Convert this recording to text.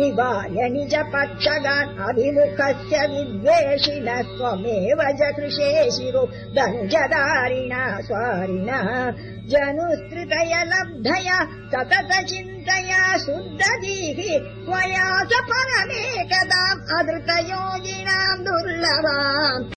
निवाय निजपक्षगान् पक्षगान् अभिमुखस्य विद्वेषिणः त्वमेव जकृषे शिरो धनुजदारिणा स्वारिणः। जनुस्तृतय लब्धया सतत चिन्तया शुद्धदीः त्वया च परमेकदाम् अधृतयोगिनाम् दुर्लभाम्।